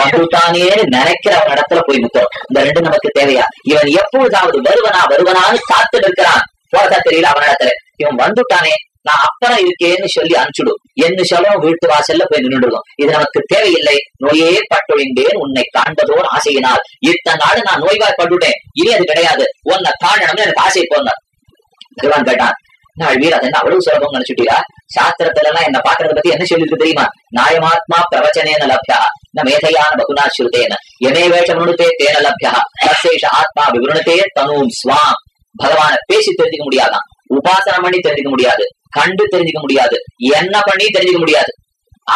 வந்துட்டானேன்னு நினைக்கிறவன் இடத்துல போய் நிற்கிறோம் இந்த ரெண்டு நமக்கு தேவையா? இவன் எப்பொழுதாவது வருவனா வருவனான்னு காத்து நிற்கிறான். போறதா தெரியல அவனிடத்துல இவன் வந்துட்டானே நான் அப்புறம் இருக்கேன்னு சொல்லி அனுப்பிச்சுடும் என்ன சொல்லும் வீட்டு வாசல்ல போய் நின்றுடுவோம் இது நமக்கு தேவையில்லை. நோயே பட்டொழிந்தேன் உன்னை காண்பதோர் ஆசையினால். இத்தனை நாடு நான் நோய்வாய்ப்பட்டுட்டேன். இனி அது கிடையாது. உன்னை காணணும்னு எனக்கு ஆசை போனார் கேட்டான். நான் வீர் அது என்ன அவ்வளவு சுலபம் நினைச்சுட்டியா சாஸ்திரத்துல எல்லாம் என்ன பாக்குறத பத்தி என்ன சொல்லிருக்கு தெரியுமா? நாயமாத்மா பிரவச்சனேன லப்யா ந மேதையான பகுனா ஸ்ருதேன எமே வேஷம் தேன லப்யா தசேஷ ஆத்மா விவருணத்தே தனும் ஸ்வாம். பகவான பேசி தெரிஞ்சுக்க முடியாதான். உபாசனம் பண்ணி தெரிஞ்சுக்க முடியாது. கண்டு தெரிஞ்சுக்க முடியாது. என்ன பண்ணி தெரிஞ்சுக்க முடியாது.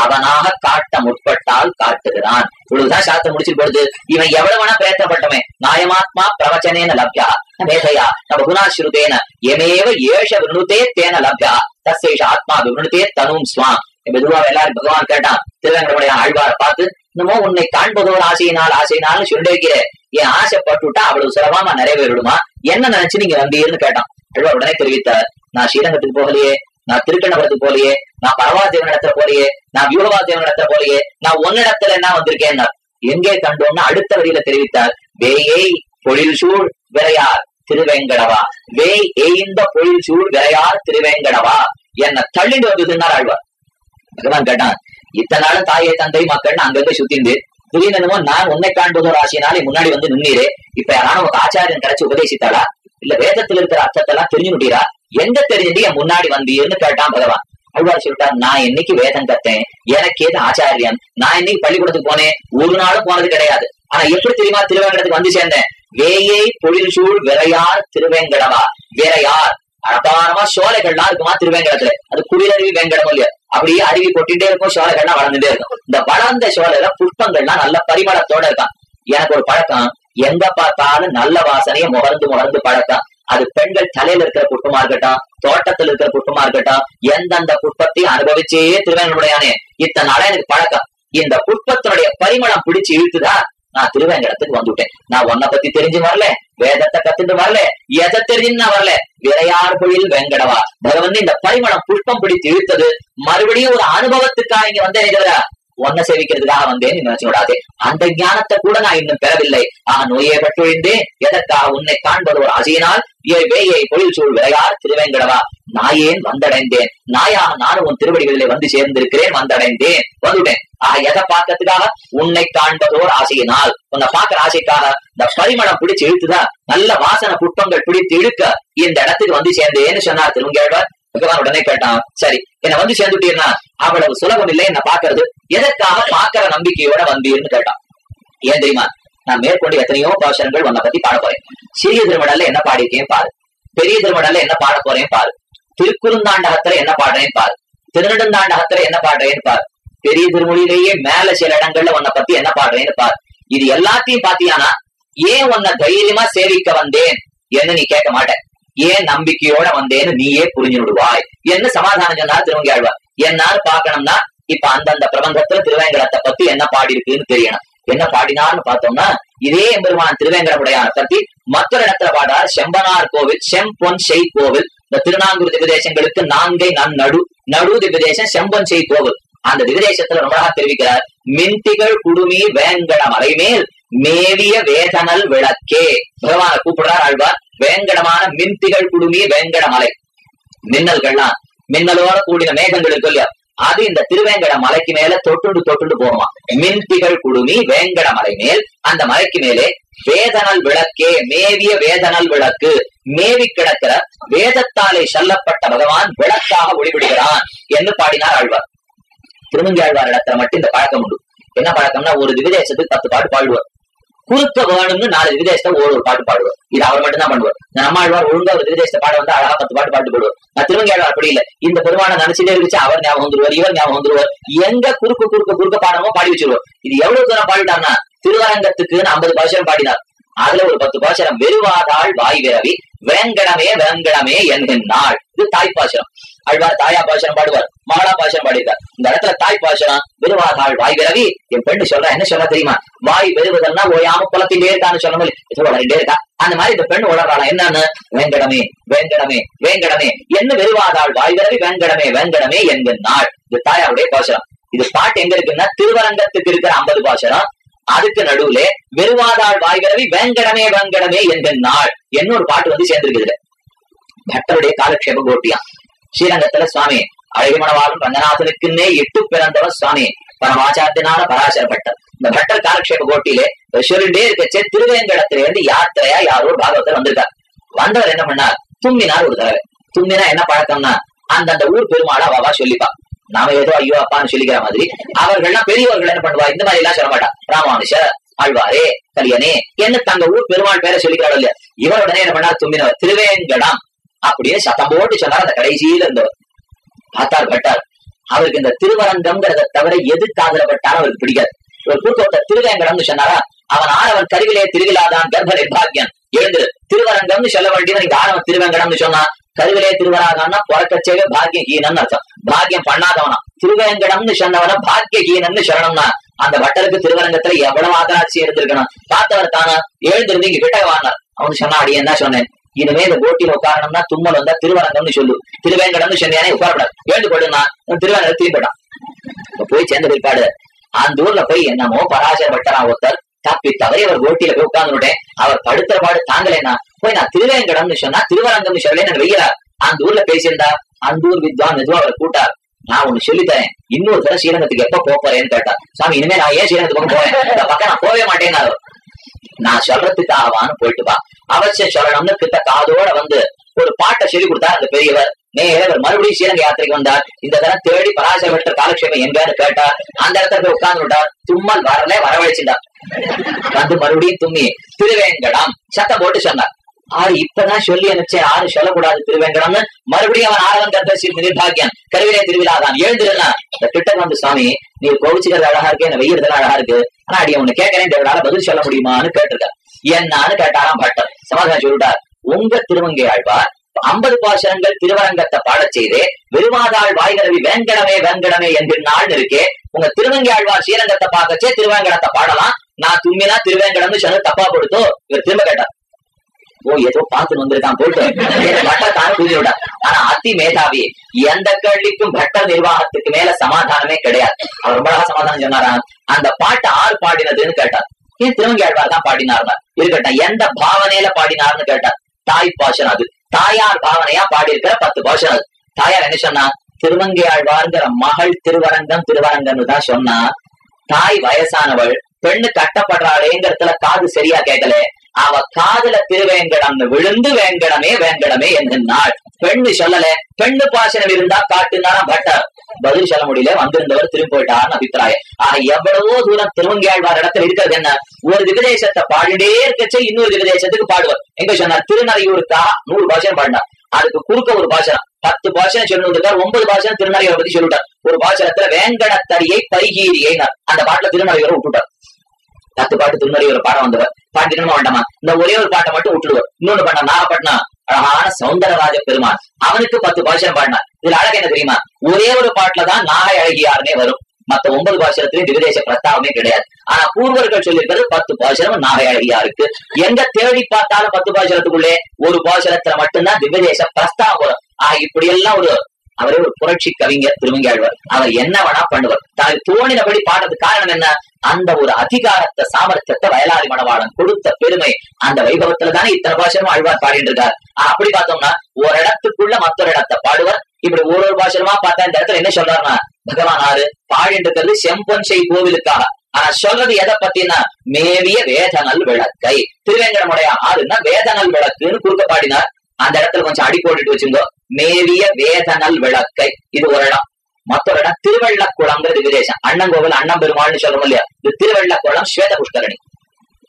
அவனாக காட்ட முற்பட்டால் காட்டுகிறான். இவ்வளவுதான் சாஸ்திரம் முடிச்சு பொழுது இவன் எவ்வளவுனா பிரயத்தப்பட்டவன். நாயமாத்மா பிரவச்சனேன லப்யா. மேதையா நம்ம குணாஸ்ருதேன எமேவ ஏஷ விருணுதே தேன லப்யா. தசேஷ ஆத்மா விருணுதே தனும் சுவாம் மெதுவா எல்லாரும் பகவான் கேட்டான் திருவேங்கடமுடைய ஆழ்வாரை பார்த்து இன்னமோ உன்னை காண்பதோர் ஆசையினால் ஆசையினாலும் சொல்லிட்டு என் ஆசைப்பட்டுட்டா அவ்வளவு சுலபமா நிறைவேறிடுமா? என்ன நினைச்சு நீங்க வந்தீர்னு கேட்டான். அழுவா உடனே தெரிவித்தார் நான் ஸ்ரீரங்கத்துக்கு போகலையே. நான் திருக்கண்ணபுரத்து போலயே நான் பரவாதேவன் இடத்துல போலயே நான் வியூகவாதேவன் இடத்துல போலயே நான் உன்னிடத்துல என்ன வந்திருக்கேன் எங்கே கண்டோம்னு அடுத்த வரியில தெரிவித்தார். வேயை பொழில் சூழ் விரையார் திருவேங்கடவா. வேய் எய்ந்த பொழில் சூழ் விரையார் திருவேங்கடவா என்ன தள்ளிட்டு வந்ததுன்னார் ஆழ்வார். பகவான் கேட்டான். இத்தனை நாளும் தாயை தந்தை மக்கள்னு அங்கங்க சுத்திந்து திடீர்னு நான் உன்னை காண்பதோர் ஆசையினாலே முன்னாடி வந்து நின்னீரே இப்ப யாரான உங்க ஆச்சாரியன் கிடைச்சு உபதேசித்தாளா? இல்ல வேதத்துல இருக்கிற அர்த்தத்தை எல்லாம் தெரிஞ்சு தெரிஞ்சுட்டீரா எங்க தெரிஞ்சுட்டு என் முன்னாடி வந்தீர்னு கேட்டான் பகவான். அழ்வார் சொல்லிட்டார் நான் என்னைக்கு வேதம் கத்தேன்? எனக்கு ஏது ஆச்சாரியன் நான் என்னைக்கு பள்ளிக்கூடத்துக்கு போனேன்? ஒரு நாளும் போனது கிடையாது. ஆனா எப்படி தெரியுமா? திருவேங்கடத்துக்கு வந்து சேர்ந்தேன். வேயை பொழில் சூழ் விரையார் திருவேங்கடவா விரையார். அபாரமா சோலைகள்லாம் இருக்குமா திருவேங்கடத்துல? அது குளிரருவி வேங்கடமும் இல்லையா? அப்படியே அருவி கொட்டிட்டே இருக்கும் சோலைகள்லாம் வளர்ந்துட்டே இருக்கும். இந்த வளர்ந்த சோலையில புஷ்பங்கள்லாம் நல்ல பரிமளத்தோட இருக்கான். எனக்கு ஒரு பழக்கம் எங்க பார்த்தாலும் நல்ல வாசனையை முகர்ந்து முகர்ந்து பழக்கம். அது பெண்கள் தலையில இருக்கிற புஷ்பமா இருக்கட்டும் தோட்டத்துல இருக்கிற புஷ்பமா இருக்கட்டும் எந்தெந்த புட்பத்தையும் அனுபவிச்சே திருவேங்கடமுடையானே இத்தனை நாளா எனக்கு பழக்கம். இந்த புட்பத்தினுடைய பரிமளம் பிடிச்சு இழுத்துதா நான் திருவேங்கடத்துக்கு வந்துட்டேன். நான் உன்னை பத்தி தெரிஞ்சு வரல வேதத்தை கத்துட்டு வரல எதை தெரிஞ்சு நான் வரல. விரையார் பொழில் வெங்கடவா. பகவன் இந்த பரிமளம் புஷ்பம் பிடித்து இழுத்தது. மறுபடியும் ஒரு அனுபவத்துக்காக இங்க வந்து உன்னை சேவிக்கிறதுக்காக வந்தேன் நினைச்சு விடாதே அந்த ஞானத்தை கூட நான் இன்னும் பெறவில்லை. ஆஹ் நோயே பட்டுழிந்தேன் எதற்காக உன்னை காண்பது ஒரு அசையினால்? வேயை பொழில் சூழ் விளையார் திருவேங்கடவா. நாயேன் வந்தடைந்தேன்? நாயாக நானும் உன் திருவடிகளிலே வந்து சேர்ந்திருக்கிறேன் வந்தடைந்தேன். வந்துட்டேன். ஆஹ் எதை பார்க்கறதுக்காக? உன்னை காண்பதோர் ஆசையினால் உன்னை பார்க்கிற ஆசைக்காக இந்த பரிமளம் பிடிச்சு இழுத்துதான் நல்ல வாசனை புஷ்பங்கள் பிடித்து இழுக்க இந்த இடத்துக்கு வந்து சேர்ந்தேன்னு சொன்னார் திருவங்கேழ்வர். பகவான் உடனே கேட்டான் சரி என்ன வந்து சேர்ந்துட்டீர்னா அவ்வளவு சுலபம் இல்லை என்ன பாக்குறது எதற்காக பாக்குற நம்பிக்கையோட வந்தீர்னு கேட்டான். ஏன் தெரியுமா? நான் மேற்கொண்டு எத்தனையோ பாசனங்கள் உன்னை பத்தி பாட போறேன். சிறிய திருமடல்ல என்ன பாடியிருக்கேன் பாரு. பெரிய திருமடல்ல என்ன பாட போறேன் பாரு. திருக்குறுந்தாண்டகத்துல என்ன பாடுறேன் பாரு. திருநெடுந்தாண்டகத்துல என்ன பாடுறேன்னு பாரு. பெரிய திருமொழியிலேயே மேல சில இடங்கள்ல உன்னை பத்தி என்ன பாடுறேன்னு பாரு. இது எல்லாத்தையும் பாத்தியானா ஏன் உன்னை தைரியமா சேவிக்க வந்தேன்? என்று நீ கேட்க மாட்டேன் ஏன் நம்பிக்கையோட வந்தேன்னு நீயே புரிஞ்சு விடுவாய் என்ன சமாதானம் சொன்னார் திருவங்கியாழ்வார். என்னால் பாக்கணும்னா இப்ப அந்தந்த பிரபந்தத்துல திருவேங்கடத்தை பத்தி என்ன பாடி இருக்குன்னு தெரியணும். என்ன பாடினார்னு பார்த்தோம்னா இதே எம்பெருமான் திருவேங்கடமுடையான பத்தி மற்றொரு இடத்துல பாடார் செம்பனார் கோவில் செம்பொன் செய் கோவில். இந்த திருநாங்கூர் திவ்யதேசங்களுக்கு நான்கை நன் நடு நடு திவ்யதேசம் செம்பொன் செய் கோவில். அந்த திவ்யதேசத்துல ரொம்ப அழகா தெரிவிக்கிறார் மின்திகள் குடுமி வேங்கட மலைமேல் மேவிய வேதனல் விளக்கே. பகவான கூப்பிடுறார் ஆழ்வார். வேங்கடமான மின்திகள் குடுமி வேங்கட மலை மின்னல்கள்லாம் மின்னலோட கூடின மேகங்கள் இருக்கு இல்லையா அது இந்த திருவேங்கட மலைக்கு மேல தொட்டுண்டு தொட்டுண்டு போகுமா? மின்திகள் குடுமி வேங்கட மலை மேல் அந்த மலைக்கு மேலே வேதனல் விளக்கே மேவிய வேதனல் விளக்கு. மேவி கிடக்கிற வேதத்தாலே சொல்லப்பட்ட பகவான் விளக்காக ஒளிவிடுகிறான் என்று பாடினார் ஆழ்வார். திருமஞ்சாழ்வார் இடத்துல மட்டும் இந்த பழக்கம் உண்டு. என்ன பழக்கம்னா ஒரு திவிதேசத்துக்கு பத்து பாட்டு பாடுவார். குறுக்க வேணும்னு நாலு விதேசத்தை ஒரு ஒரு பாட்டு பாடுவோம். இது அவர் மட்டும் தான் பண்ணுவார் நம்மாழ்வார் ஒழுங்கா ஒரு விதேசத்தை பாட வந்து அழகா பத்து பாட்டு பாட்டு போடுவோம் நான் திருவங்கியாழ்வார் அப்படி இல்ல. இந்த பெருமான நினைச்சிட்டே இருந்துச்சு அவர் ஞாபகம் வந்துருவார் இவர் ஞாபகம் வந்துருவார். எங்க குறுக்கு குறுக்க குறுக்க பாடமோ பாடி வச்சிருவோம் இது எவ்வளவு தூரம் பாடிட்டார்னா திருவரங்கத்துக்குன்னு ஐம்பது பாஷம் பாடினார். அதுல ஒரு பத்து பாசனம் வெறுவாதாள் வாய் விரவி வேங்கடமே வேங்கடமே என்கின்றாள். இது தாய் பாசனம் அழ்வார் தாயா பாசனம் பாடுவார் மகளா பாசனம் பாடியிருக்கார். இந்த இடத்துல தாய் பாசனம் வெறுவாதாள் வாய் விரவி என் பெண்ணு சொல்ற என்ன சொல்ல தெரியுமா? வாய் வெறுவதல்னா ஓயாம குளத்திலே இருக்கான்னு சொல்ல முடியும் வளர்ந்தே இருக்கா? அந்த மாதிரி இந்த பெண்ணு உளறாளா? என்னன்னு? வேங்கடமே வேங்கடமே வேங்கடமே. என்ன வெறுவாதாள் வாய் விரவி வேங்கடமே வேங்கடமே என்கின்றாள் இது தாயாவுடைய பாசனம் இது பாட்டு எங்க இருக்குன்னா திருவரங்கத்துக்கு இருக்கிற ஐம்பது பாசனம் அதுக்கு நடுவுல வெறுவாதாள் வாய்கிறவி வேங்கடமே வேங்கடமே என்கிற நாள். என்ன ஒரு பாட்டு வந்து சேர்ந்திருக்குது பட்டருடைய காலக்ஷேப கோட்டியான் ஸ்ரீரங்கத்துல சுவாமி. அழகிமணவாளன் ரங்கநாதனுக்குன்னே எட்டு பிறந்தவர் சுவாமி. பரமாச்சாரத்தினால பராசர பட்டர் இந்த பட்டர் காலக்ஷேப கோட்டியிலே சொல்லிட்டே இருக்கச்சே திருவேங்கடத்தில இருந்து யாத்திரையா யாரோ பாகவத்தர் வந்திருக்கார். வந்தவர் என்ன பண்ணார்? தும்மினார் ஒரு தடவை. தும்மினா என்ன பழக்கம்னா அந்தந்த ஊர் பெருமாளா வாவா சொல்லிப்பா. நாம ஏதோ ஐயோ அப்பான்னு சொல்லிக்கிற மாதிரி அவர்கள்லாம் பெரியவர்கள் என்ன பண்ணுவா? இந்த மாதிரி எல்லாம் சொல்ல மாட்டா ராமானுஷ ஆழ்வாரே கல்யாணே என்ன தங்க ஊர் பெருமாள் பேரை சொல்லிக்கிறாள் இல்லையா? இவருடனே என்ன பண்ணார்? தும்பினவர். திருவேங்கடம். அப்படியே சத்தம் போட்டு சொன்னார் அந்த கடைசியில இருந்தவர் பார்த்தார் பட்டார் அவருக்கு இந்த திருவரங்கம்ங்கிறத தவிர எது காதல பட்டாலும் அவருக்கு பிடிக்காது. ஒரு கூட்டோட்ட திருவேங்கடம்னு சொன்னாரா? அவன் ஆனவன் கருவிலே திருவிழாதான் கர்ப்பரை பாக்கியன். எழுந்து திருவரங்கம்னு சொல்ல வேண்டியவன் இங்க ஆனவன் திருவேங்கடம்னு சொன்னா கருவிலே திருவராகம்னா பிறக்கச்சேவே பாக்கிய அர்த்தம். பாக்கியம் பண்ணாதவனா. திருவேங்கடம்னு சொன்னவன பாக்கியஹீனம்னு சொல்லணும்னா அந்த வட்டருக்கு திருவரங்கத்துல எவ்வளவு ஆதராட்சி இருந்திருக்கணும். பார்த்தவர் தானா எழுந்திருந்து இங்க கிட்ட வாங்கினார். அவனு சொன்னா அடி என்ன சொன்னேன். இனிமே இந்த போட்டியில உட்காரணும்னா தும்மல் வந்தா திருவரங்கம்னு சொல்லு. திருவேங்கடம்னு சொன்னியானே உட்காரப்படாது எழுந்து போடுனா திருவேங்கடம் திரும்பிட்டான் போய் சேர்ந்த பிற்பாடு அந்த ஊர்ல போய் என்னமோ பராஜயப்பட்டான் ஒருத்தர். தப்பி தவறி அவர் போட்டியில போய் உட்கார்ந்துட்டேன். அவர் படுத்த பாடு தாங்கலைன்னா போய் நான் திருவேங்கடம்னு சொன்னா திருவரங்கம்னு சொல்லல நான் அந்த ஊர்ல பேசியிருந்தா அந்த ஊர் வித்வான் மெதுவா அவரை கூட்டார் நான் ஒண்ணு சொல்லித்தரேன் இன்னொரு தடவை ஸ்ரீரங்கத்துக்கு எப்ப போறேன்னு கேட்டா சாமி இனிமே நான் ஏன் ஸ்ரீரங்கத்துக்கு போவேன் இந்த பக்கம் நான் போவே மாட்டேன்னு நான் சொல்றதுக்கு ஆவான்னு போயிட்டு வா. அவசியம் சொல்லணும்னு பித்த காதோட வந்து ஒரு பாட்டை சொல்லி கொடுத்தார் அந்த பெரியவர். நேரர் மறுபடியும் ஸ்ரீரங்க யாத்திரைக்கு வந்தார். இந்த தரம் தேடி பராசரம் பெற்ற காலக்ஷேபம் எங்கன்னு கேட்டார். அந்த இடத்துல போய் உட்கார்ந்து விட்டார். தும்மல் வரல வரவழைச்சிட்டார். வந்து மறுபடியும் தும்மி திருவேங்கடம் சத்தம் போட்டு சொன்னார். ஆறு இப்பதான் சொல்லி அனுப்பிச்சேன். ஆறு சொல்லக்கூடாது. திருவேங்கடம்னு மறுபடியும் அவன் ஆரவன் ஸ்ரீ நிர்பாகியன் கருவிலே திருவிழாதான். எழுந்திருந்தான் இந்த கிட்ட வந்து சுவாமி நீ கோவிச்சுக்கிறது அழகா இருக்கு என்ன வெய்யறதுல அழகா இருக்கு. ஆனா அடி உன்னை கேட்கறேன் தேவனால பதில் சொல்ல முடியுமான்னு கேட்டிருக்க என்னான்னு கேட்டாராம் பட்டம். சமாதானம் சொல்றார் உங்க திருவங்கை ஆழ்வார் ஐம்பது பாசனங்கள் திருவரங்கத்தை பாடச் செய்து வெறுமாதாள் வாய்கரவி வேங்கடமே வேங்கடமே என்று நாள் இருக்கே உங்க திருவங்கை ஆழ்வார் ஸ்ரீரங்கத்தை பார்க்கச்சே திருவேங்கடத்தை பாடலாம். நான் தும்மினா திருவேங்கடம்னு சொன்ன தப்பா கொடுத்தோ இவர் திரும்ப கேட்டார். ஓ ஏதோ பார்த்து வந்திருக்கான் போட்டு பட்டர் தானே ஆனா அத்தி மேதாவி எந்த கேள்விக்கும் பட்ட நிர்வாகத்துக்கு மேல சமாதானமே கிடையாது. அவர் ரொம்ப அழகா சமாதானம் சொன்னாரா அந்த பாட்டை ஆறு பாடினதுன்னு கேட்டார். ஏன் திருவங்கி தான் பாடினார்னா இருக்கட்டும் எந்த பாவனையில பாடினார்னு கேட்டார். தாய் பாஷன் அது. தாயார் பாவனையா பாடியிருக்கிற பத்து பாஷன் அது. தாயார் என்ன சொன்னா திருவங்கை ஆழ்வார்ங்கிற மகள் திருவரங்கம் திருவரங்கம்னு தான் சொன்னா தாய் வயசானவள் பெண்ணு கட்டப்படுறாளேங்கிறதுல காது சரியா கேட்கல. அவ காதுல திருவேங்கடம் விழுந்து வேங்கடமே வேங்கடமே என்று நாள் பெண்ணு சொல்லல. பெண்ணு பாசனம் இருந்தா காட்டுனாரா பட்டர். பதில் சொல்ல முடியல. வந்திருந்தவர் திரும்பி போயிட்டார்னு அபிப்பிராயம். ஆக எவ்வளவோ தூரம் திருவங்கியாழ்வார் இடத்துல இருக்கிறது என்ன? ஒரு திகதேசத்தை பாடிட்டே இருக்கச்சே இன்னொரு திகதேசத்துக்கு பாடுவார். எங்க சொன்னார்? திருநறையூருக்கா? நூறு பாஷனம் பாடினார். அதுக்கு குறுக்க ஒரு பாஷனம் பத்து பாஷனம் சொல்லிருக்கார் ஒன்பது பாஷனம் திருநறையூரை பத்தி சொல்லிட்டார் ஒரு பாஷனத்துல வேங்கடத்தடியை பரிகீரியினார் அந்த பாட்டுல திருநறையூரை விட்டுட்டார் பத்து பாட்டு ஒரு பாடம் வந்தவர். பாடிக்கணுமா வேண்டாமா? இந்த ஒரே ஒரு பாட்டை மட்டும் விட்டுடுவார். இன்னொன்னு பாட்டம் நாகப்பட்டினம். அழகான சௌந்தரராஜ பெருமான் அவனுக்கு பத்து பாஷனம் பாடினார். இதுல அழகு என்ன தெரியுமா? ஒரே ஒரு பாட்டுலதான் நாகை அழகியாருமே வரும். மத்த ஒன்பது பாஷனத்திலையும் திவிதேச பிரஸ்தாவமே கிடையாது. ஆனா பூர்வர்கள் சொல்லியிருக்கிறது பத்து பாஷனம் நாகை அழகியா இருக்கு. எங்க தேடி பார்த்தாலும் பத்து பாஷனத்துக்குள்ளே ஒரு பாஷனத்துல மட்டும்தான் விபதேச பிரஸ்தாவம் வரும். ஆஹ் இப்படி எல்லாம் ஒரு அவரே ஒரு புரட்சி கவிஞர் திருமங்கியாழ்வார் அவர் என்ன வேணா பண்ணுவார். தாய் தோணினபடி பாடுறதுக்கு காரணம் என்ன? அந்த ஒரு அதிகாரத்தை சாமர்த்தியத்தை வயலாதி மணவாளன் கொடுத்த பெருமை அந்த வைபவத்துல தானே இத்தனை பாஷனும் ஆழ்வார் பாடிட்டு இருக்கார் அப்படி பார்த்தோம்னா ஒரு இடத்துக்குள்ள மற்றொரு இடத்தை பாடுவார். இப்படி ஒரு ஒரு பாஷனமா பார்த்தா இந்த இடத்துல என்ன சொல்றாருன்னா பகவான் ஆறு பாடிட்டு இருக்கிறது செம்பொன் செய் கோவிலுக்காக. ஆனா சொல்றது எதை பத்தினா மேவிய வேதனல் விளக்கை. திருவேங்கடமுடைய ஆறுன்னா வேதனல் விளக்குன்னு குறுக்க பாடினார். அந்த இடத்துல கொஞ்சம் அடி போட்டுட்டு வச்சுங்கோ. மேவிய வேதனல் விளக்கை. இது ஒரு இடம். மற்றொரு இடம் திருவள்ளக்குளம்ங்கிறது விதேசம். அண்ணங்கோவில் அண்ணன் பெருமாள்னு சொல்றோம் இல்லையா? இது திருவள்ளக்குளம் ஸ்வேத புஷ்கரணி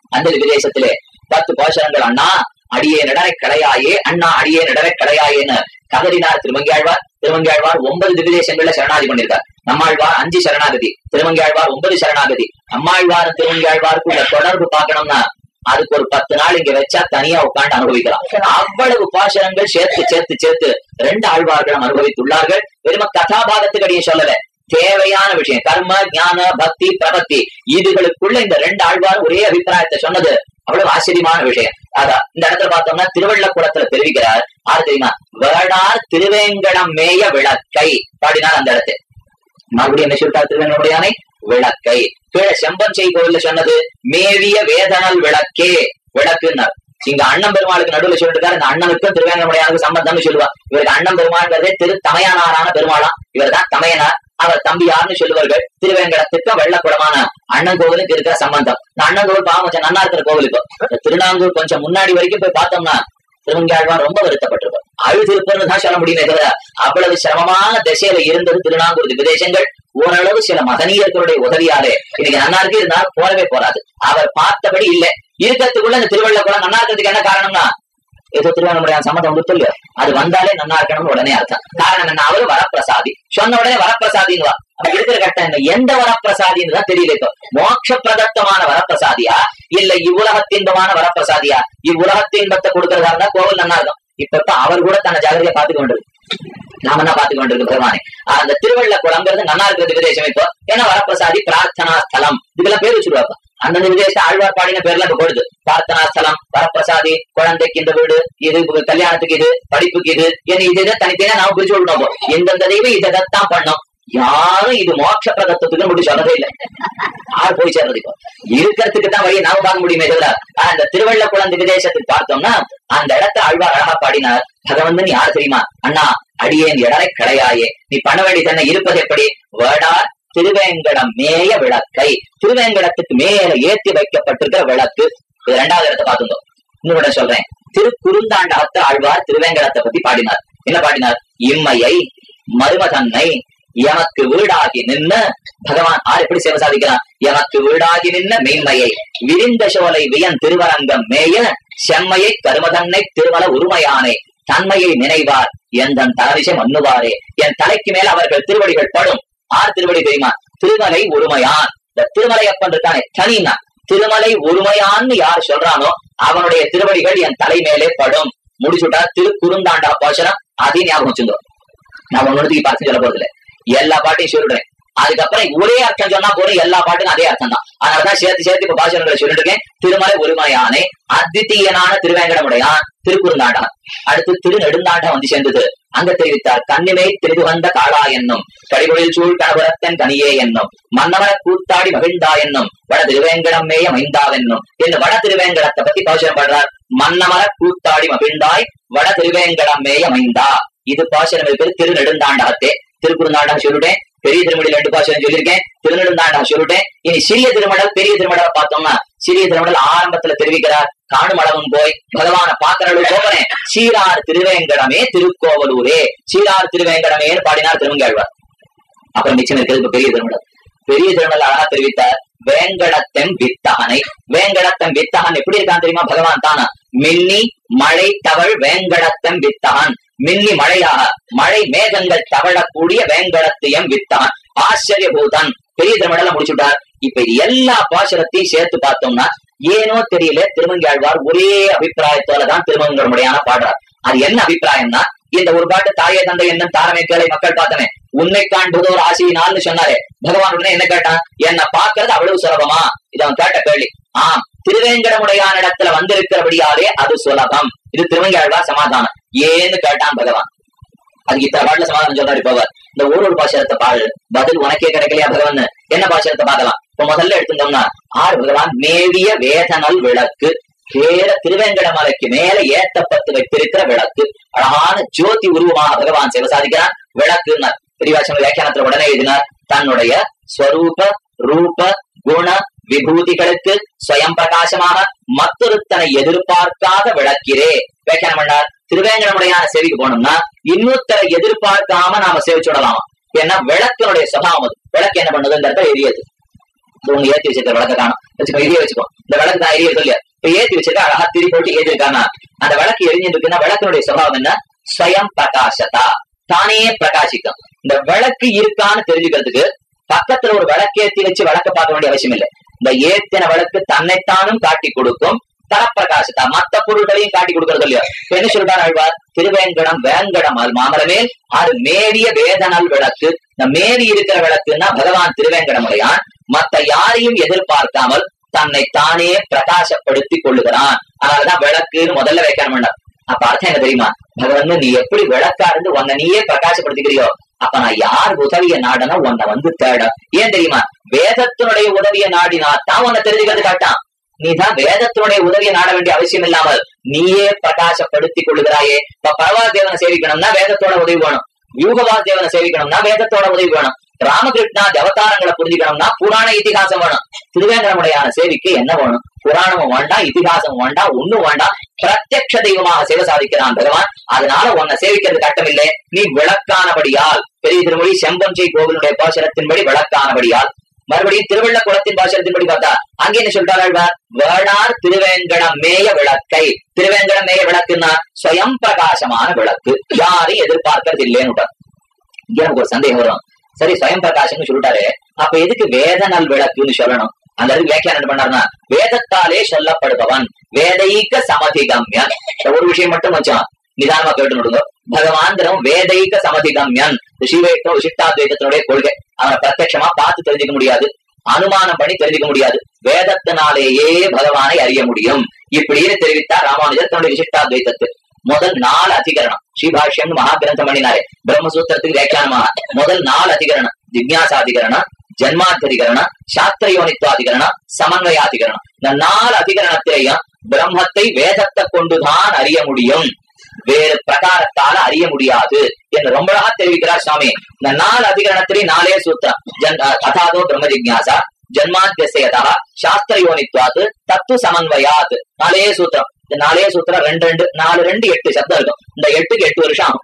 அந்த விதேசத்திலே பத்து பாசனங்கள் அண்ணா அடியே நடரை கடையாயே அண்ணா அடியே நடரை கடையாயேன்னு கதறினார் திருமங்கியாழ்வார் திருமங்கியாழ்வார் ஒன்பது திவிதேசங்கள்ல சரணாதி பண்ணிருக்கார். நம்மாழ்வார் அஞ்சு சரணாகதி திருமங்கியாழ்வார் ஒன்பது சரணாகதி. நம்மாழ்வார் திருமங்கியாழ்வாருக்கு உள்ள தொடர்பு பார்க்கணும்னா அதுக்கு ஒரு பத்து நாள் இங்க வச்சா தனியா உட்காந்து அனுபவிக்கலாம். அவ்வளவு பாசனங்கள் சேர்த்து சேர்த்து சேர்த்து ரெண்டு ஆழ்வார்களும் அனுபவித்துள்ளார்கள். வெறும கதாபாகத்துக்கு அடியே சொல்லல. தேவையான விஷயம் கர்ம ஞான பக்தி பிரபத்தி இதுகளுக்குள்ள இந்த ரெண்டு ஆழ்வாரும் ஒரே அபிப்பிராயத்தை சொன்னது. அவ்வளவு ஆச்சரியமான விஷயம். அதான் இந்த இடத்துல பார்த்தோம்னா திருவள்ளக்குளத்துல தெரிவிக்கிறார். ஆறு தெரியுமா? வேடார் திருவேங்கடம் மேய விளக்கை. பாடினார் அந்த இடத்தை. மறுபடியும் என்ன சொல்லிட்டார் திருவேங்கடமுடையானை விளக்கை கீழே செம்பன் செய் சொன்னது மேவிய வேதனல் விளக்கே விளக்குன்னார். இங்க அண்ணன் பெருமாளுக்கு நடுவுல சொல்லிட்டு இந்த அண்ணனுக்கும் திருவேங்கடமுடையானுக்கு சம்பந்தம்னு சொல்லுவா. இவருக்கு அண்ணன் பெருமாள்ங்கிறதே திரு தமையானாரான பெருமாளா? இவர் தான் தமையனார். அவர் தம்பியார்னு சொல்லுவார்கள் திருவேங்கடத்துக்கும் வெள்ளக்குடமான அண்ணன் கோவிலுக்கு இருக்கிற சம்பந்தம். இந்த அண்ணன் கோவில் பாவம் கொஞ்சம் நல்லா இருக்கிற கோவிலுக்கு திருநாங்கூர் கொஞ்சம் முன்னாடி வரைக்கும் போய் பார்த்தோம்னா திருவங்காழ்வான் ரொம்ப வருத்தப்பட்டிருப்பார் இருப்பதுன்னு தான் சொல்ல முடியுமே தவிர அவ்வளவு சிரமமான திசையில இருந்தது திருநாங்கூர் விதேசங்கள் ஓரளவு சில மகனீயர்களுடைய உதவியாலே இன்னைக்கு நன்னா இருக்கு இருந்தாலும் போறவே போறாது. அவர் பார்த்தபடி இல்லை. இருக்கிறதுக்குள்ள இந்த திருவள்ளக்குளம் நன்னா இருக்கிறதுக்கு என்ன காரணம்னா ஏதோ திருவண்ணாமலையான சம்மதம் வந்து இல்லையோ அது வந்தாலே நன்னா இருக்கணும்னு உடனே அர்த்தம். காரணம் என்ன? அவரு வரப்பிரசாதி. சொன்ன உடனே வரப்பிரசாதின்னு அப்ப இருக்கிற கட்டம் என்ன? எந்த வரப்பிரசாதின்னு தான் தெரியல இப்போ. மோட்ச பிரதத்தமான வரப்பிரசாதியா? இல்ல இவ்வுலகத்தின்பமான வரப்பிரசாதியா? இவ்வுலகத்தின்பத்தை கொடுக்கறதா இருந்தா கோவில் நன்னா இருக்கும் இப்ப இப்ப அவர் கூட தன்னை ஜாகிரதையா பாத்துக்கொண்டு நாம என்ன பார்த்து கொண்டிருக்கு பெருமானே. அந்த திருவள்ள குளம்ங்கிறது நல்லா இருக்கிறது விதேசம் இப்போ. ஏன்னா வரப்பிரசாதி? பிரார்த்தனா ஸ்தலம். இதுக்கெல்லாம் பேர் வச்சிருவாப்பா அந்தந்த விதேச ஆழ்வார்பாடின பேர்ல இப்ப போடுது. பிரார்த்தனா ஸ்தலம் வரப்பிரசாதி குழந்தைக்கு இந்த வீடு இது கல்யாணத்துக்கு இது படிப்புக்கு இது என்ன இது இதை தனித்தனியா நாம பிரிச்சு விடணும் எந்தெந்த தெய்வம் இதைத்தான் பண்ணோம் யாரும் இது மோட்ச பிரதத்துவத்துக்கு முடிச்சு சொல்றதே இல்லை. யார் போய் சேர்றது இப்போ? இருக்கிறதுக்கு தான் வழியை நாம பார்க்க முடியுமே தவிர அந்த திருவள்ள குழந்தை விதேசத்துக்கு பார்த்தோம்னா அந்த இடத்த ஆழ்வார் அழகா பாடினார். பகவந்தன் யார் தெரியுமா? அண்ணா அடியேன் இடரை கடையாயே. நீ பண்ண வேண்டியது என்ன? இருப்பது எப்படி? வேடார் திருவேங்கடம் மேய விளக்கை. திருவேங்கடத்துக்கு மேல ஏற்றி வைக்கப்பட்டிருக்கிற விளக்கு. இது ரெண்டாவது இடத்தை பாத்துங்க இன்னொரு சொல்றேன். திருக்குறுந்தாண்டகத்து ஆழ்வார் திருவேங்கடத்தை பத்தி பாடினார். என்ன பாடினார்? இம்மையை மருமதன்னை எமக்கு வீடாகி நின்ன பகவான் ஆர் எப்படி சேவை சாதிக்கிறான் எமக்கு வீடாகி நின்ன மெய்மையை. விரிந்த சோலை வியன் திருவரங்கம் மேய செம்மையை கருமதன்னை திருமல உருமையானை. தன்மையை நினைவார். எந்தன் தலவிஷம் அண்ணுவாரே. என் தலைக்கு மேல அவர்கள் திருவடிகள் படும். ஆர் திருவடி தெரியுமா? திருமலை ஒருமையான் இந்த திருமலை இருக்கானே தனினா திருமலை ஒருமையான்னு யார் சொல்றானோ அவனுடைய திருவடிகள் என் தலை மேலே படும். முடிச்சுட்டா திருக்குறுந்தாண்டா பாசனம் அதையும் ஞாபகம் வச்சுங்க நான் ஒன்னுக்கு பார்த்து சொல்ல போறது எல்லா பாட்டையும் சொல்றேன். அதுக்கப்புறம் ஒரே அர்த்தம் சொன்னா போற எல்லா பாட்டுக்கும் அதே அர்த்தம் தான். அதனாலதான் சேர்த்து சேர்த்து இப்ப பாசுரங்களை சொல்லிட்டு இருக்கேன். திருமலை உரிமையானே அத்வித்தீயனான திருவேங்கடமுடையான் திருக்குறுந்தாண்டான் அடுத்து திருநெடுந்தாண்டம் வந்து சேர்ந்தது. அங்க தெரிவித்தார் தன்னிமை திருது வந்த காளா என்னும் கடிபொழில் சூழ் கணபுரத்தன் கனியே என்னும் மன்னவர கூத்தாடி மகிழ்ந்தா என்னும் வட திருவேங்கடம் மேய மைந்தாவென்னும் என்று வட திருவேங்கடத்தை பத்தி பாசுரம் பாடுறார். மன்னமர கூத்தாடி மகிழ்ந்தாய் வட திருவேங்கடம் மேய மைந்தா. இது பாசுரம் இருக்கிறது திருநெடுந்தாண்டகத்தே. திருக்குறுந்தாண்டகம் சொல்லுடேன் பெரிய திருமடல் ரெண்டு பாசனம் சொல்லியிருக்கேன். நான் சொல்லிட்டேன். இனி சிறிய திருமடல் பெரிய திருமடலை பார்த்தோம்னா சிறிய திருமடல் ஆரம்பத்துல தெரிவிக்கிறார். காணும் அளவும் போய் பகவான பாக்கரடு போகிறேன் சீரார் திருவேங்கடமே திருக்கோவலூரே. சீரார் திருவேங்கடமேன்னு பாடினார் திருமங்கழ்வார் அப்புறம் மிச்சம் இருக்கிறது இப்ப பெரிய திருமடல் பெரிய திருமடல் அழகா தெரிவித்தார். வேங்கடத்தன் வித்தகனை. வேங்கடத்தன் வித்தகன் எப்படி இருக்கான் தெரியுமா? பகவான் தானா. மின்னி மழை தவழ் வேங்கடத்தன் வித்தகன். மின்னி மழையாக மழை மேகங்கள் தவழக்கூடிய வேங்கடத்தையும் வித்தான் ஆச்சரிய பூதன் பெரிய திருமடல முடிச்சுட்டார். இப்ப இது எல்லா பாசுரத்தையும் சேர்த்து பார்த்தோம்னா ஏனோ தெரியல திருமங்கியாழ்வார் ஒரே அபிப்பிராயத்தோலதான் திருமங்கமுடையான பாடுறார். அது என்ன அபிப்பிராயம்னா இந்த ஒரு பாட்டு தாயே தந்தை என்ன தாரமே கேளை மக்கள் பார்த்தனே உன்னை காண்பதோர் ஆசையினால்னு சொன்னாரே. பகவான் உடனே என்ன கேட்டான்? என்ன பாக்குறது அவ்வளவு சுலபமா? இது அவன் கேட்ட கேள்வி. ஆம் திருவேங்கடமுடையான இடத்துல வந்திருக்கிறபடியாலே அது சுலபம். இது திருவங்கியாழ்வார் சமாதானம். ஏன்னு கேட்டான் பகவான். அதுக்கு இத்தனை பாடல சமாதானம் சொல்றாரு போவார் இந்த ஒரு ஒரு பாசரத்தை பாடு. பதில் உனக்கே கிடைக்கலையா பகவான்? என்ன பாசரத்தை பார்க்கலாம்? இப்ப முதல்ல எடுத்துட்டோம்னா ஆறு பகவான் மேவிய வேதனல் விளக்கு. கேர திருவேங்கட மலைக்கு மேல ஏத்தப்பட்டு வைத்திருக்கிற விளக்கு. அழகான ஜோதி உருவமாக பகவான் சிவ சாதிக்கிறான் விளக்குன்னார். பெரியவாசன வியாக்கியானத்துல உடனே எழுதினார். தன்னுடைய ஸ்வரூப ரூப குண விபூதிகளுக்கு ஸ்வயம் பிரகாசமாக மற்றொருத்தனை எதிர்பார்க்காத விளக்கிறே வியாக்கியானம் பண்ணார். திருவேங்கடமுடையான சேவைக்கு போனோம்னா இன்னொருத்தரை எதிர்பார்க்காம நாம சேவிச்சு விடலாம். ஏன்னா விளக்கினுடைய சுபாவம் அது. விளக்கு என்ன பண்ணுதுங்கிறத எரியது உங்க ஏத்தி வச்சிருக்க விளக்க காணும். வச்சுக்கோ எரிய வச்சுக்கோ. இந்த விளக்கு தான் எரிய சொல்லியா இப்ப ஏத்தி வச்சிருக்க அழகா திரி போட்டு ஏத்திருக்கானா அந்த விளக்கு எரிஞ்சிருக்குன்னா விளக்கினுடைய சுபாவம் என்ன? ஸ்வயம் பிரகாசதா தானே பிரகாசிக்கும். இந்த விளக்கு இருக்கான்னு தெரிஞ்சுக்கிறதுக்கு பக்கத்துல ஒரு விளக்கேத்தி வச்சு விளக்க பார்க்க வேண்டிய அவசியம் இல்லை. இந்த ஏத்தின விளக்கு தன்னைத்தானும் காட்டி கொடுக்கும். தரப்பிரகாசத்தா மத்த பொருள்களையும் காட்டி கொடுக்கறது இல்லையோ? என்ன சொல்றார் ஆழ்வார்? திருவேங்கடம் வேங்கடம் அது மாமரமே அது மேரிய வேதனல் விளக்கு. இந்த மேரி இருக்கிற விளக்குன்னா பகவான் திருவேங்கடமுடையான் மத்த யாரையும் எதிர்பார்க்காமல் தன்னை தானே பிரகாசப்படுத்தி கொள்ளுகிறான். அதனாலதான் விளக்குன்னு முதல்ல வைக்கணும் அப்ப அர்த்தம் என்ன தெரியுமா? பகவான் நீ எப்படி விளக்கா இருந்து உன்னை நீயே பிரகாசப்படுத்திக்கிறியோ? அப்ப நான் யார் உதவிய நாடனும் உன்னை வந்து தேட. ஏன் தெரியுமா? வேதத்தினுடைய உதவியை நாடினா தான் உன்னை தெரிஞ்சுக்கிறது காட்டான் நீதான் வேதத்தினுடைய உதவியை நாட வேண்டிய அவசியம் இல்லாமல் நீயே பிரகாசப்படுத்திக் கொள்கிறாயே இப்ப பரவா தேவனை சேவிக்கணும்னா வேதத்தோட உதவி வேணும். யூகவா தேவனை சேவிக்கணும்னா வேதத்தோட உதவி வேணும். ராமகிருஷ்ணா அவதாரங்களை புரிஞ்சுக்கணும்னா புராண இதிகாசம் வேணும். திருவேங்கடமுடையான சேவிக்கு என்ன வேணும்? புராணமும் வேண்டாம் இதிகாசம் வேண்டாம் ஒண்ணும் வேண்டாம். பிரத்யக்ஷ தெய்வமாக சேவை சாதிக்கிறான் பகவான். அதனால உன்னை சேவிக்கிறது கட்டமில்லை நீ விளக்கானபடியால் பெரிய திருமொழி செம்பஞ்சை கோவிலுடைய பாசனத்தின்படி விளக்கானபடியால் மறுபடியும் திருவள்ள குளத்தின் பாசனத்தின்படி பார்த்தா அங்க என்ன சொல்றாங்க வேளார் திருவேங்கட மேய விளக்கை. திருவேங்கட மேய விளக்குன்னா சுயம் பிரகாசமான விளக்கு. யாரையும் எதிர்பார்க்கறது இல்லைன்னு இங்க ஒரு சந்தேகம் வரும். சரி ஸ்வயம் பிரகாசம்னு சொல்லிட்டாரு. அப்ப எதுக்கு வேதனல் விளக்குன்னு சொல்லணும்? அந்த அளவுக்கு வியாக்கியானம் என்ன பண்ணாருன்னா வேதத்தாலே சொல்லப்படுபவன். வேதைக்க சமதிகம்யன் ஒரு விஷயம் மட்டும் வச்சான். நிதானமா கேட்டு நடுங்க. பகவாந்திரம் வேதைக சமதிகம்யன் ரிஷிவேட்டம் விசிஷ்டாத்வைதத்தினுடைய கொள்கை. அவனை பிரத்யட்சமா பார்த்து தெரிஞ்சுக்க முடியாது. அனுமானம் பண்ணி தெரிஞ்சுக்க முடியாது. வேதத்தினாலேயே பகவானை அறிய முடியும். இப்படின்னு தெரிவித்தார் ராமானுஜர் தன்னுடைய விசிஷ்டாத்வைத்தத்து முதல் நாலு அதிகரணம். ஸ்ரீபாஷ்யம் மகா கிரந்தம் பண்ணினாரே. பிரம்மசூத்திரத்துக்கு வியாக்கியானமாக. முதல் நாலு அதிகரணம். ஜிக்யாசாதிகரணம் ஜன்மாத்திகரணம் சாஸ்திரயோனித்வாதிகரணம் சமன்வயாதிகரணம். இந்த நாலு அதிகரணத்திலையும் பிரம்மத்தை வேதத்தை கொண்டுதான் அறிய முடியும். வேறு பிரகாரத்தால அறிய முடியாது என்று ரொம்ப அழகா தெரிவிக்கிறார் சுவாமி. இந்த நாலு அதிகரணத்திலே நாலே சூத்திரம். ஜன் அதாதோ பிரம்ம ஜிக்யாசா ஜன்மாத்தியசேதா சாஸ்திர யோனித்வாத் தத்து சமன்வயாத். நாலே சூத்திரம். இந்த நாலே சூத்திரம் ரெண்டு ரெண்டு நாலு ரெண்டு எட்டு சப்தம் இருக்கும். இந்த எட்டுக்கு எட்டு வருஷம் ஆகும்.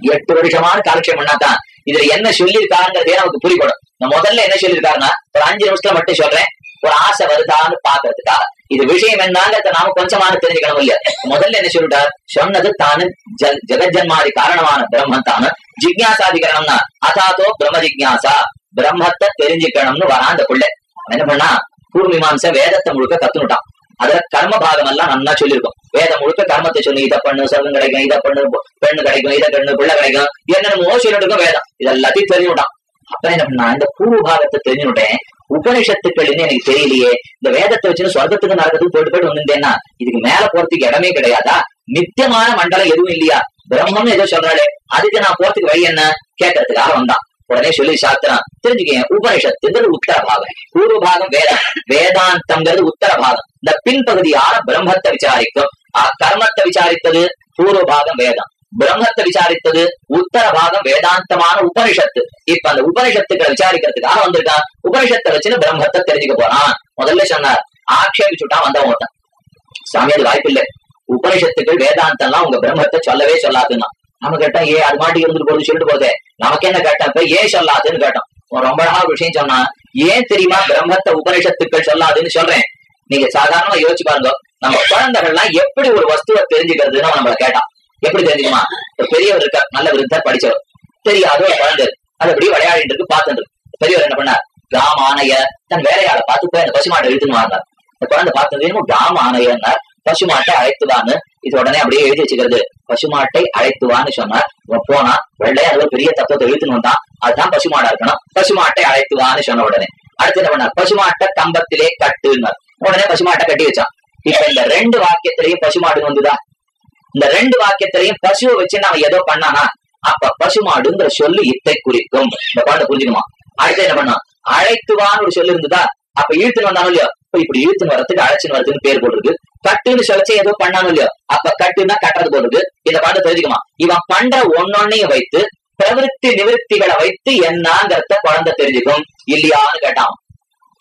எட்டு வருஷமான காலட்சேபம் பண்ணாதான் இதுல என்ன சொல்லியிருக்காங்கிறதே நமக்கு புரிபடும். நான் முதல்ல என்ன சொல்லியிருக்காருன்னா ஒரு அஞ்சு நிமிஷத்துல மட்டும் சொல்றேன். ஒரு ஆசை வருதான்னு பாக்குறதுக்காக இது விஷயம் என்னங்கிறத நாம கொஞ்சமான தெரிஞ்சுக்கணும் இல்லையா? முதல்ல என்ன சொல்லிட்டார் சொன்னது தானு ஜ- ஜெகஜன்மாதி காரணமான பிரம்மன் தானு. ஜிக்யாசாதிகரணம்னா அதாத்தோ பிரம்ம ஜிக்யாசா பிரம்மத்தை தெரிஞ்சுக்கணும்னு வரான் அந்த பிள்ளை. என்ன பண்ணா? பூர்வீமாம்ச வேதத்தை முழுக்க கத்துனுட்டான். அதுல கர்ம பாகம் எல்லாம் நல்லா சொல்லியிருக்கும். வேதம் முழுக்க கர்மத்தை சொல்லி இதை பண்ணு சொர்க்கம் கிடைக்கும் இதை பண்ணு பெண்ணு கிடைக்கும் இதை கண்ணு பிள்ளை கிடைக்கும் என்னென்னமோ சொல்லிட்டு இருக்கும் வேதம். இது எல்லாத்தையும் தெரிஞ்சுட்டான். அப்ப என்ன பண்ணா இந்த பூர்வ பாகத்தை தெரிஞ்சுட்டேன் உபனிஷத்துக்கள்னு எனக்கு தெரியலையே இந்த வேதத்தை வச்சு சொர்க்கத்துக்கு நரகத்துக்கு போயிட்டு போயிட்டு வந்திருந்தேன்னா இதுக்கு மேல போறதுக்கு இடமே கிடையாதா? நித்தியமான மண்டலம் எதுவும் இல்லையா? பிரம்மம்னு ஏதோ சொல்றாளே அதுக்கு நான் போறதுக்கு வழி என்ன? கேட்கறதுக்காக வந்தான் உடனே சொல்லி சாத்திரம் தெரிஞ்சுக்கேன் உபனிஷத்துங்கிறது உத்தர பாகம். பூர்வ பாகம் வேதம் வேதாந்தம்ங்கிறது உத்தர பாகம். இந்த பின்பகுதியான பிரம்மத்தை விசாரிக்கும். கர்மத்தை விசாரித்தது பூர்வ பாகம் வேதம். பிரம்மத்தை விசாரித்தது உத்தர பாகம் வேதாந்தமான உபனிஷத்து. இப்ப அந்த உபனிஷத்துக்களை விசாரிக்கிறதுக்காக வந்திருக்கான் உபனிஷத்தை வச்சுன்னு பிரம்மத்தை தெரிஞ்சுக்க போறான். முதல்ல சொன்னார் ஆக்ஷேபிச்சுட்டான் வந்தவன் ஒருத்தன். சாமி அது வாய்ப்பு இல்லை. உபனிஷத்துக்கள் வேதாந்தம்லாம் உங்க பிரம்மத்தை சொல்லவே சொல்லாதுன்னா. நம்ம கேட்டோம் ஏன் அது மாட்டி இருந்துட்டு போகுது சொல்லிட்டு போதே நமக்கு என்ன கேட்டோம்? இப்ப ஏன் சொல்லாதுன்னு கேட்டோம். ரொம்ப அழகா ஒரு விஷயம் சொன்னா ஏன் தெரியுமா பிரம்மத்தை உபனிஷத்துக்கள் சொல்லாதுன்னு சொல்றேன்? நீங்க சாதாரணமா யோசிச்சு பாருங்க நம்ம குழந்தைகள்லாம் எப்படி ஒரு வஸ்துவை தெரிஞ்சுக்கிறதுன்னு அவன் நம்மள கேட்டான். எப்படி தெரிஞ்சுமா ஒரு பெரியவர் இருக்கார் நல்ல விருத்தர் படிச்சவர். தெரியாத ஒரு குழந்தை அது அப்படியே விளையாடிட்டு இருக்கு. பார்த்துட்டு பெரியவர் என்ன பண்ணார்? கிராம ஆணைய தன் வேலையாள பார்த்து போய் அந்த பசுமாட்டை இழுத்துன்னு வந்தார். இந்த குழந்தை பார்த்தது என்னமோ கிராம ஆணையன்னார் பசுமாட்டை அழைத்துவான்னு இது உடனே அப்படியே எழுதி வச்சுக்கிறது. பசுமாட்டை அழைத்துவான்னு சொன்னார். இவன் போனா வெள்ளையா அது பெரிய தத்துவத்தை இழுத்துன்னு வந்தான். அதுதான் பசுமாடா இருக்கணும். பசுமாட்டை அழைத்துவான்னு சொன்ன உடனே. அடுத்து என்ன பண்ணார்? பசுமாட்டை கம்பத்திலே கட்டுன்னார். உடனே பசுமாட்டை கட்டி வச்சான். இப்ப இந்த ரெண்டு வாக்கியத்திலையும் பசுமாடு வந்துதான் இந்த ரெண்டு வாக்கியத்திலையும் பசுவை வச்சு நாம ஏதோ பண்ணானா அப்ப பசுமாடுங்கிற சொல்லு இத்தை குறிக்கும். இந்த குழந்தை புரிஞ்சுக்குமா? அடுத்து என்ன பண்ணா அழைத்துவான்னு ஒரு சொல்லு இருந்ததா? அப்ப இழுத்துன்னு வந்தானோ இல்லையோ? இப்ப இப்படி இழுத்துன்னு வரதுக்கு அழைச்சின்னு வரதுன்னு பேர் போட்டுருக்கு. கட்டுன்னு சொல்லச்சு ஏதோ பண்ணானோ இல்லையோ? அப்ப கட்டுன்னா கட்டுறது போட்டிருக்கு. இந்த பாட்டு தெரிஞ்சுக்குமா? இவன் பண்ற ஒன்னொன்னையும் வைத்து பிரவிற்த்தி நிவிருத்திகளை வைத்து என்னங்கிறத குழந்தை தெரிஞ்சுக்கும். இல்லையான்னு கேட்டான்.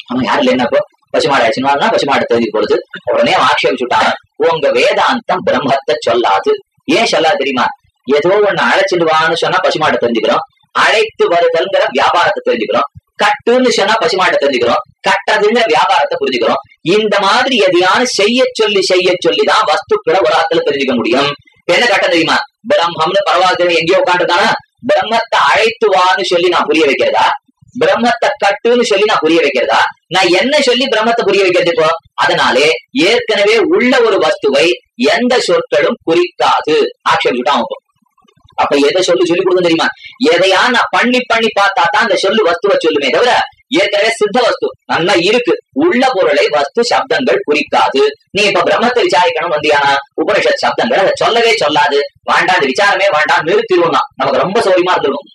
அவன் யாரு இல்லைன்னப்போ பசுமாடு அழைச்சுன்னு பசுமாடு தெரிஞ்சு போடுது. உடனே ஆட்சேபிச்சுட்டாங்க உங்க வேதாந்தம் பிரம்மத்தை சொல்லாது. ஏன் சொல்லாது தெரியுமா? ஏதோ ஒண்ணு அழைச்சிடுவான்னு சொன்னா பசுமாட்டை தெரிஞ்சுக்கிறோம். அழைத்து வருதல்ங்கிற வியாபாரத்தை தெரிஞ்சுக்கிறோம். கட்டுன்னு சொன்னா பசுமாட்டை தெரிஞ்சுக்கிறோம். கட்டதுங்கிற வியாபாரத்தை புரிஞ்சுக்கிறோம். இந்த மாதிரி எதையான செய்ய சொல்லி செய்ய சொல்லிதான் வஸ்துக்களை ஒரு ஆத்துல தெரிஞ்சுக்க முடியும். என்ன கட்ட தெரியுமா? பிரம்மம்னு பரவாயில்ல எங்கேயோ உட்காந்துருக்கானா பிரம்மத்தை அழைத்து வான்னு சொல்லி நான் புரிய வைக்கிறதா? பிரம்மத்தை கட்டுன்னு சொல்லி நான் புரிய வைக்கிறதா? நான் என்ன சொல்லி பிரம்மத்தை புரிய வைக்கிறது இப்போ? அதனாலே ஏற்கனவே உள்ள ஒரு வஸ்துவை எந்த சொற்களும் குறிக்காது. ஆட்சேபிச்சுட்டான் இப்போ. அப்ப எதை சொல்லி சொல்லி கொடுக்கும் தெரியுமா? எதையா நான் பண்ணி பண்ணி பார்த்தா தான் அந்த சொல்லு வஸ்துவை சொல்லுமே தவிர ஏற்கனவே சித்த வஸ்து நல்லா இருக்கு. உள்ள பொருளை வஸ்து சப்தங்கள் குறிக்காது. நீ இப்ப பிரம்மத்தை விசாரிக்கணும் வந்தியானா உபனிஷத் சப்தங்கள் அதை சொல்லவே சொல்லாது. வேண்டாம் இந்த விசாரமே வேண்டாம் நிறுத்திடுவோம் தான் நமக்கு ரொம்ப சௌரியமா இருந்திருக்கும்.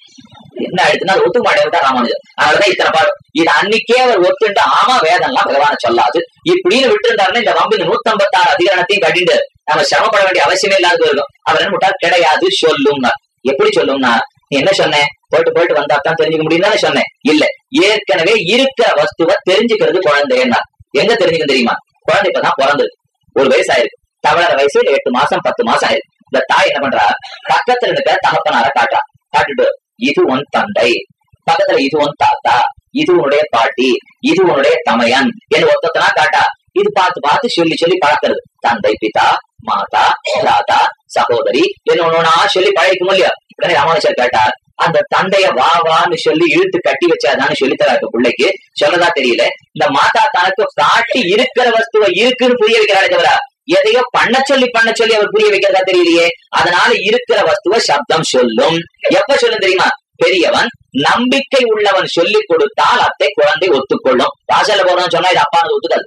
என்ன ஆயிடுச்சுன்னா அது ஒத்துக்க தான் ராமானுஜர் அதனாலதான் இத்தனை பாடம் இது அன்னைக்கே அவர் ஒத்துண்டு ஆமா வேதம்லாம் பகவான சொல்லாது. இப்படின்னு விட்டுருந்தாருன்னா இந்த வம்பு நூத்தம்பத்தி ஆறு அதிகாரத்தையும் கட்டிண்டு நம்ம சிரமப்பட வேண்டிய அவசியமே இல்லாத இருக்கும். அவர் என்ன விட்டா கிடையாது சொல்லும்னா. எப்படி சொல்லும்னா? நீ என்ன சொன்னேன் போயிட்டு போயிட்டு வந்தா தான் தெரிஞ்சுக்க முடியும் சொன்னேன் இல்ல. ஏற்கனவே இருக்கிற வஸ்துவை தெரிஞ்சுக்கிறது குழந்தைன்னா எங்க தெரிஞ்சுக்க தெரியுமா? குழந்தை இப்பதான் பிறந்தது ஒரு வயசு ஆயிருக்கு தவளர வயசு இல்ல எட்டு மாசம் பத்து மாசம் ஆயிருக்கு. இந்த தாய் என்ன பண்றா? பக்கத்துல இருக்க தகப்பனார காட்டுறா. காட்டுட்டு இது உன் தந்தை. பக்கத்துல இது உன் தாத்தா இது உன்னுடைய பாட்டி இது உன்னுடைய தமையன் என்று ஒத்தத்தனா காட்டா. இது பார்த்து பார்த்து சொல்லி சொல்லி பழக்கிறது. தந்தை பிதா மாதா தாத்தா சகோதரி என்ன ஒண்ணு சொல்லி பழகிக்கும் இல்லையா? உடனே ராமானுஜர் கேட்டார் அந்த தந்தைய வா வான்னு சொல்லி இழுத்து கட்டி வச்சாதான்னு சொல்லி தராரு பிள்ளைக்கு. சொல்லதா தெரியல. இந்த மாதா தனக்கு காட்டி இருக்கிற வஸ்துவ இருக்குன்னு புரிய வைக்கிறாரு தவிர எதையோ பண்ண சொல்லி பண்ண சொல்லி அவர் புரிய வைக்கிறதா தெரியலையே. அதனால இருக்கிற வஸ்துவ சப்தம் சொல்லும். எப்ப சொல்லும் தெரியுமா? பெரியவன் நம்பிக்கை உள்ளவன் சொல்லி கொடுத்தால் அத்தை குழந்தை ஒத்துக்கொள்ளும். வாசல்ல போறோம்னு சொன்னா இது அப்பானது ஒத்துக்காது.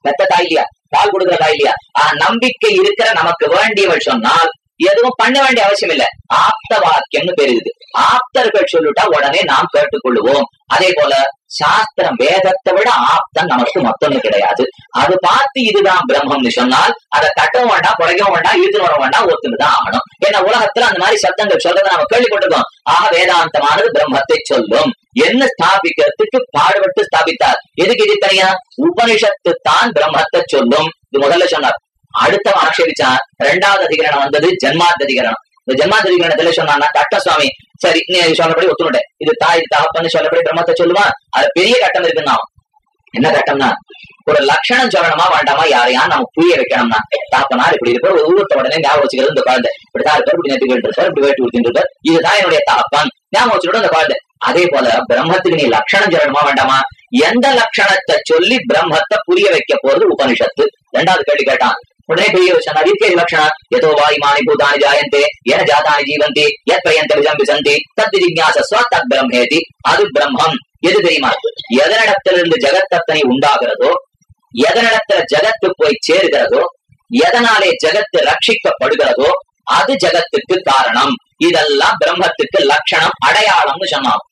பெத்த தாய் இல்லையா? பால் கொடுக்குற தாய் இல்லையா? ஆஹ் நம்பிக்கை இருக்கிற நமக்கு வேண்டியவள் சொன்னால் எதுவும் பண்ண வேண்டிய அவசியம் இல்ல. ஆப்த வாக்கியம்னு பெருகுது ஆப்தர்கள் சொல்லிட்டா உடனே நாம் கேட்டுக்கொள்ளுவோம். அதே போல சாஸ்திரம் வேதத்தை விட ஆப்தம் நமக்கு மத்தொன்னு கிடையாது. அது பார்த்து இதுதான் பிரம்மம்னு சொன்னால் அதை கட்டவும் வேண்டாம் குறைக்கவும் வேண்டாம் இழுத்து வர வேண்டாம் ஒத்துன்னு தான் ஆகணும். ஏன்னா உலகத்துல அந்த மாதிரி சப்தங்கள் சொல்றதை நம்ம கேள்விப்பட்டிருக்கோம். ஆக வேதாந்தமானது பிரம்மத்தை சொல்லும். என்ன ஸ்தாபிக்கிறதுக்கு பாடுபட்டு ஸ்தாபித்தார்? எதுக்கு இது தனியா உபனிஷத்து தான் பிரம்மத்தை சொல்லும். இது முதல்ல சொன்னார். அடுத்தவன் ஆட்சேபிச்சான். ரெண்டாவது அதிகரணம் வந்தது ஜென்மாந்த அதிகரணம். இந்த ஜென்மாத் அதிகரணத்துல சொன்னான்னா கட்ட சுவாமி. சரி நீ சொன்னபடி ஒத்துனுட்டேன் இது தாய் தகப்பன்னு சொல்லப்படி பிரம்மத்தை சொல்லுவான் அது பெரிய கட்டம் இருக்குன்னா. என்ன கட்டம்னா? ஒரு லட்சணம் சொல்லணுமா வேண்டாமா? யாரையா நம்ம புரிய வைக்கணும்னா. தாப்பனார் இப்படி இருப்பார் ஒரு ஊரத்த உடனே ஞாபகம் வச்சுக்கிறது இந்த குழந்தை. இப்படிதான் இருப்பார் இப்படி நேற்று இருப்பார் இப்படி வேட்டு கொடுத்துட்டு இருப்பார். இதுதான் என்னுடைய தாப்பன் ஞாபகம் வச்சுட்டு அந்த குழந்தை. அதே போல பிரம்மத்துக்கு நீ லட்சணம் சொல்லணுமா வேண்டாமா? எந்த லட்சணத்தை சொல்லி பிரம்மத்தை புரிய வைக்க போறது உபனிஷத்து? ரெண்டாவது கேள்வி கேட்டான். உடனே எதோ வாயுமானி பூதானி ஜாயந்தே ஜீவந்தி எத் பிரயந்த தத் அது பிரம்மம் எது தெரியுமா எதனிடத்திலிருந்து உண்டாகிறதோ எதனிடத்துல ஜகத்து போய் சேருகிறதோ எதனாலே ஜகத்து ரட்சிக்கப்படுகிறதோ அது ஜகத்துக்கு காரணம் இதெல்லாம் பிரம்மத்துக்கு லட்சணம் அடையாளம்னு சொன்னான்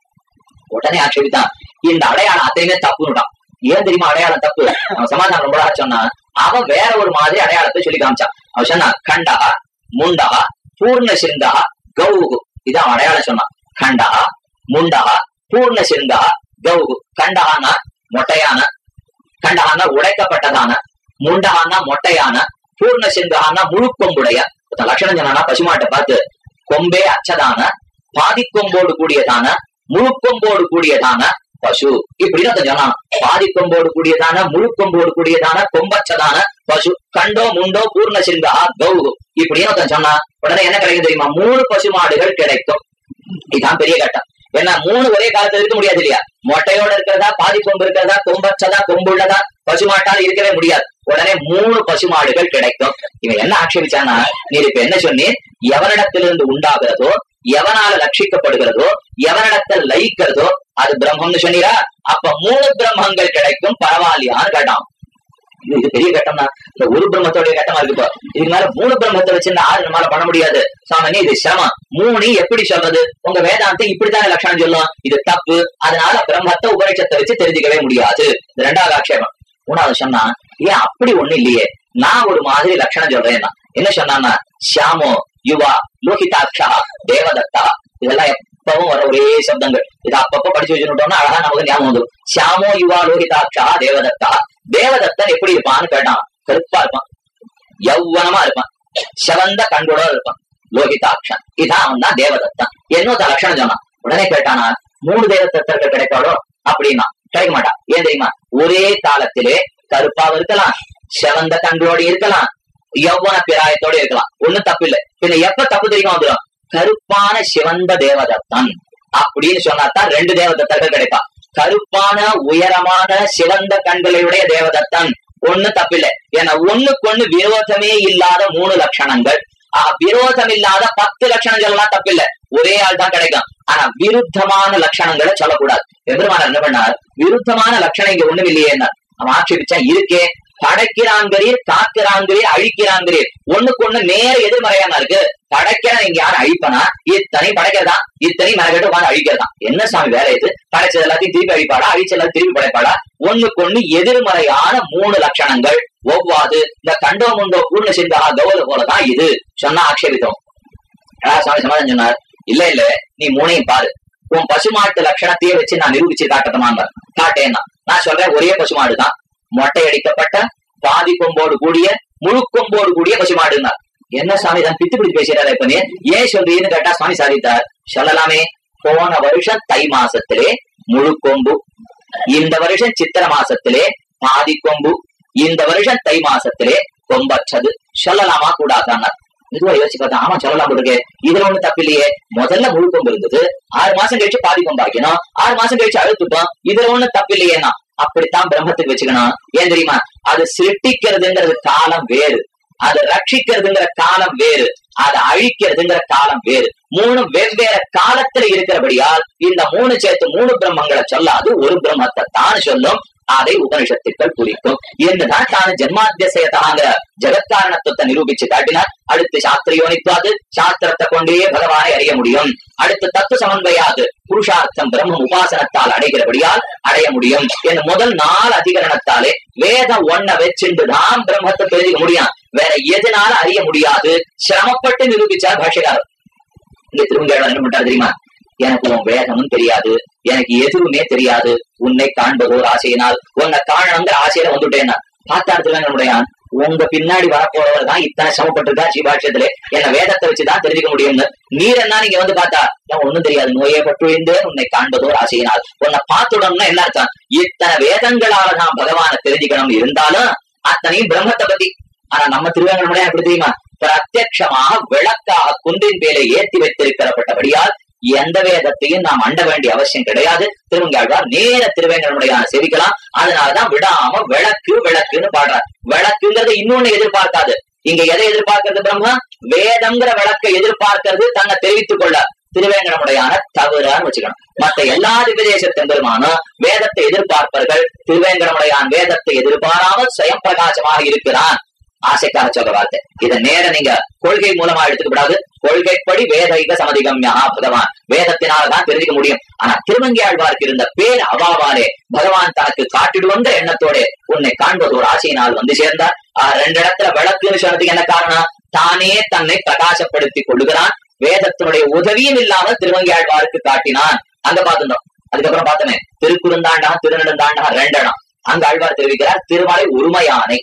உடனே ஆட்சேபித்தான் இந்த அடையாளம் அத்தனையுமே தப்புனுட்டான் ஏன் தெரியுமா? அடையாளம் தப்பு. சமாதானம் ரொம்ப சொன்னா அவன் வேற ஒரு மாதிரி அடையாளத்தை சொல்லி காமிச்சான் அவன் சொன்னான் கண்டகா முண்டகா பூர்ண சிந்தா கௌகு. இதான் அடையாளம் சொன்னான். கண்டகா முண்டகா பூர்ண சிந்தா கௌகு. கண்டகானா மொட்டையான. கண்டகானா உடைக்கப்பட்டதான. முண்டகானா மொட்டையான. பூர்ண சிந்தகானா முழு கொம்புடைய லட்சணம் சொன்னானா பசுமாட்டை பார்த்து கொம்பே அச்சதான பாதி கொம்போடு கூடியதான முழு கொம்போடு கூடியதான பசு. இப்படின்னு ஒருத்தன் சொன்னான் பாதி கொம்போடு கூடியதான முழு கொம்போடு கூடியதான கொம்பச்சதான பசு. கண்டோ முண்டோ பூர்ண சிங்கா கௌகு. இப்படின்னு ஒருத்தன் சொன்னா உடனே என்ன கிடைக்கும் தெரியுமா? மூணு பசு மாடுகள் கிடைக்கும். இதுதான் பெரிய கட்டம். ஏன்னா மூணு ஒரே காலத்துல இருக்க முடியாது இல்லையா? மொட்டையோட இருக்கிறதா பாதி கொம்பு இருக்கிறதா கொம்பச்சதா கொம்புள்ளதா பசுமாட்டால் இருக்கவே முடியாது. உடனே மூணு பசுமாடுகள் கிடைக்கும். இவன் என்ன ஆட்சேபிச்சானா நீ இப்ப என்ன சொன்னி எவனிடத்திலிருந்து உண்டாகிறதோ எவனால ரட்சிக்கப்படுகிறதோ எவனிடத்தில் லயிக்கிறதோ அது பிரம்மம்னு சொன்னீரா? அப்ப மூணு பிரம்மங்கள் கிடைக்கும் பரவாயில்லையான்னு கேட்டான். இது இது பெரிய கட்டம் இந்த ஒரு பிரம்மத்தோடைய கட்டமா இருக்கு இப்போ இதுக்கு மேல மூணு பிரம்மத்தை வச்சு இந்த ஆறு நம்மளால பண்ண முடியாது. சாமி இது சிரமம். மூணு எப்படி சொல்றது? உங்க வேதாந்தம் இப்படித்தான லட்சணம் சொல்லும். இது தப்பு. அதனால பிரம்மத்தை உபரிஷத்தை வச்சு தெரிஞ்சுக்கவே முடியாது. இது ரெண்டாவது ஆட்சேபம். மூணாவது சொன்னா ஏன் அப்படி ஒண்ணு இல்லையே? நான் ஒரு மாதிரி லட்சணம் சொல்றேன்னா. என்ன சொன்னான்னா? ஷியாமோ யுவா லோகிதாட்சா தேவதத்தா. இதெல்லாம் எப்பவும் வர ஒரே சப்தங்கள் இதை அப்பப்ப படிச்சு வச்சுட்டோம்னா அழகா நமக்கு ஞாபகம் வந்துடும் சியாமோ யுவா லோகிதாட்சா தேவதத்தா தேவதத்தன் எப்படி இருப்பான்னு கேட்டான் கருப்பா இருப்பான் யௌவனமா இருப்பான் செவந்த கண்களோட இருப்பான் லோகிதாட்சன் இதான் அவன் தான் தேவதத்தன் என்னொத்த லட்சணம் சொன்னான் உடனே கேட்டானா மூணு தேவதத்தர்கள் கிடைக்காளோ அப்படின்னா கிடைக்க மாட்டான் ஏன் தெரியுமா ஒரே காலத்திலே கருப்பாவும் இருக்கலாம் செவந்த கண்களோடு இருக்கலாம் யௌவன பிராயத்தோட இருக்கலாம் ஒண்ணும் தப்பு இல்லை பின்ன எப்ப தப்பு தெரியுமா வந்துடும் கருப்பான சிவந்த தேவதத்தன் அப்படின்னு சொன்னாதான் ரெண்டு தேவதத்தர்கள் கிடைப்பா. கருப்பான உயரமான சிவந்த கண்களையுடைய தேவதத்தன் ஒண்ணு தப்பில்லை. ஏன்னா ஒண்ணுக்கு ஒண்ணு விரோதமே இல்லாத மூணு லட்சணங்கள். ஆஹ் விரோதம் இல்லாத பத்து லட்சணம் சொல்லலாம் தப்பில்லை. ஒரே ஆள் தான் கிடைக்கும். ஆனா விருத்தமான லட்சணங்களை சொல்லக்கூடாது. எதிர்மான என்ன பண்ணார்? விருத்தமான லட்சணம் இங்க ஒண்ணும் இல்லையே அவன் ஆட்சேபிச்சா இருக்கே. படைக்கிறாங்கிறீர் காக்கிறாங்கிறீர் அழிக்கிறாங்கிறீர் ஒண்ணுக்கு ஒண்ணு நேர எதிர்மறையான இருக்கு. படைக்கிற இங்க யாரும் அழிப்பனா? இத்தனை படைக்கிறதா? இத்தனை மெனக்கெட்டு உட்காந்து அழிக்கிறதா? என்ன சாமி வேலை இது? படைச்சது எல்லாத்தையும் திருப்பி அழிப்பாடா அழிச்ச எல்லாத்தையும் திருப்பி படைப்பாடா ஒண்ணுக்கு ஒண்ணு எதிர்மறையான மூணு லட்சணங்கள். ஒவ்வாது இந்த கண்டோ முண்டோ பூர்ண சிந்தா கௌரவ போலதான் இது. சொன்னா ஆட்சேபித்தோம். அழகா சுவாமி சமாதானம் சொன்னார். இல்ல இல்ல நீ மூணையும் பாரு. உன் பசுமாட்டு லட்சணத்தையே வச்சு நான் நிரூபிச்சு காட்டட்டுமாங்க காட்டேன்னா. நான் சொல்றேன் ஒரே பசுமாடு தான் மொட்டை அடிக்கப்பட்ட பாதி கொம்போடு கூடிய முழு கொம்போடு கூடிய பசுமாடுன்னா என்ன சாமி தான் பித்து பிடிச்சு பேசுறாரு இப்ப நீ? ஏன் சொல்றீன்னு கேட்டா சுவாமி சாதித்தார். சொல்லலாமே போன வருஷம் தை மாசத்திலே முழு கொம்பு இந்த வருஷம் சித்திர மாசத்திலே பாதி கொம்பு இந்த வருஷம் தை மாசத்திலே கொம்பற்றது. சொல்லலாமா கூடாதான்னா இதுவா யோசிச்சு பார்த்தா ஆமா சொல்லலாம் போல இதுல ஒண்ணு தப்பு இல்லையே. முதல்ல முழு கொம்பு இருந்தது ஆறு மாசம் கழிச்சு பாதி கொம்பு ஆக்கணும் ஆறு மாசம் கழிச்சு அழுத்துட்டோம் இதுல ஒண்ணு தப்பு இல்லையேனா? அப்படித்தான் பிரம்மத்துக்கு வச்சுக்கணும். ஏன் தெரியுமா? அது சிருட்டிக்கிறதுங்கிறது காலம் வேறு. அது ரட்சிக்கிறதுங்கிற காலம் வேறு. அதை அழிக்கிறதுங்கிற காலம் வேறு. மூணு வெவ்வேறு காலத்துல இருக்கிறபடியால் இந்த மூணு சேர்த்து மூணு பிரம்மங்களை சொல்லாது ஒரு பிரம்மத்தை தான் சொல்லும். அதை உபனிஷத்துக்கள் குறிக்கும். என்றுதான் தான் ஜென்மாத்தியசயத்தாங்கிற ஜெகத்காரணத்துவத்தை நிரூபிச்சு காட்டினார். அடுத்து சாஸ்திரயோனித்வாது சாஸ்திரத்தை கொண்டே பகவானை அறிய முடியும். அடுத்து தத்துவ சமன்வையாது புருஷார்த்தம் பிரம்ம உபாசனத்தால் அடைகிறபடியால் அடைய முடியும். என் முதல் நாலு அதிகரணத்தாலே வேதம் ஒன்ன வச்சுண்டுதான் பிரம்மத்தை தெரிஞ்சுக்க முடியும். வேற எதனால அறிய முடியாது? சிரமப்பட்டு நிரூபிச்சார் பாஷகாரர் இங்க திரும்ப என்ன பண்றாரு தெரியுமா? எனக்கு உன் வேதமும் தெரியாது. எனக்கு எதுவுமே தெரியாது. உன்னை காண்பதோர் ஆசையினால். உன்னை காணணுங்கிற ஆசையில வந்துட்டேன் பார்த்தாடுத்துல நம்முடைய உங்க பின்னாடி வரப்போறவர் தான் இத்தனை சமப்பட்டிருக்கா சிவாட்சத்துல என்ன வேதத்தை வச்சுதான் தெரிஞ்சுக்க முடியும்னு. நீர் என்ன நீங்க வந்து பார்த்தா ஒண்ணும் தெரியாது. நோயை பட்டுழிந்தேன் உன்னை காண்பதோர் ஆசையினால். உன்னை பார்த்துடணும்னா என்ன அர்த்தம்? இத்தனை வேதங்களால நான் பகவான தெரிஞ்சுக்கணும் இருந்தாலும் அத்தனையும் பிரம்மத்தை பத்தி. ஆனா நம்ம திருவேங்கடமுடைய எப்படி தெரியுமா? பிரத்யட்சமாக விளக்காக குன்றின் பேரை ஏற்றி வைத்திருக்கிறப்பட்டபடியால் எந்த வேதத்தையும் நாம் அண்ட வேண்டிய அவசியம் கிடையாது. திருவங்காழ்வார் நேர திருவேங்கடமுடையான செவிக்கலாம். அதனாலதான் விடாம விளக்கு விளக்குன்னு பாடுறார். விளக்குங்கிறது இன்னொன்னு எதிர்பார்க்காது. இங்க எதை எதிர்பார்க்கிறது பிரம்மா? வேதம்ங்கிற விளக்கை எதிர்பார்க்கிறது தன்னை தெரிவித்துக் கொள்ள. திருவேங்கடமுடையான தவறான்னு வச்சுக்கணும். மத்த எல்லா திவ்யதேசத்தின் பெருமானும் வேதத்தை எதிர்பார்ப்பவர்கள் திருவேங்கடமுடையான் வேதத்தை எதிர்பாராமல் சுயம் பிரகாசமாக இருக்கிறான். ஆசைக்காக சொல்ற வார்த்தை இதை நேர நீங்க கொள்கை மூலமா எடுத்துக்க கூடாது கொள்கைப்படி வேதைக சமதிகம்யா பகவான் வேதத்தினால்தான் தெரிஞ்சுக்க முடியும். ஆனா திருமங்கியாழ்வாருக்கு இருந்த பேர் அவாவாலே பகவான் தனக்கு காட்டிடுவந்த எண்ணத்தோட உன்னை காண்பது ஒரு ஆசையினால் வந்து சேர்ந்தார். ரெண்டு இடத்துல விளக்குன்னு சொன்னதுக்கு என்ன காரணம்? தானே தன்னை பிரகாசப்படுத்திக் கொள்ளுகிறான். வேதத்தினுடைய உதவியும் இல்லாமல் திருமங்கியாழ்வாருக்கு காட்டினான். அங்க பாத்துட்டோம் அதுக்கப்புறம் பார்த்தோமே. திருக்குறுந்தாண்டா திருநெடுந்தாண்டா ரெண்டனா அங்க ஆழ்வார் தெரிவிக்கிறார் திருமலை உரிமையானை.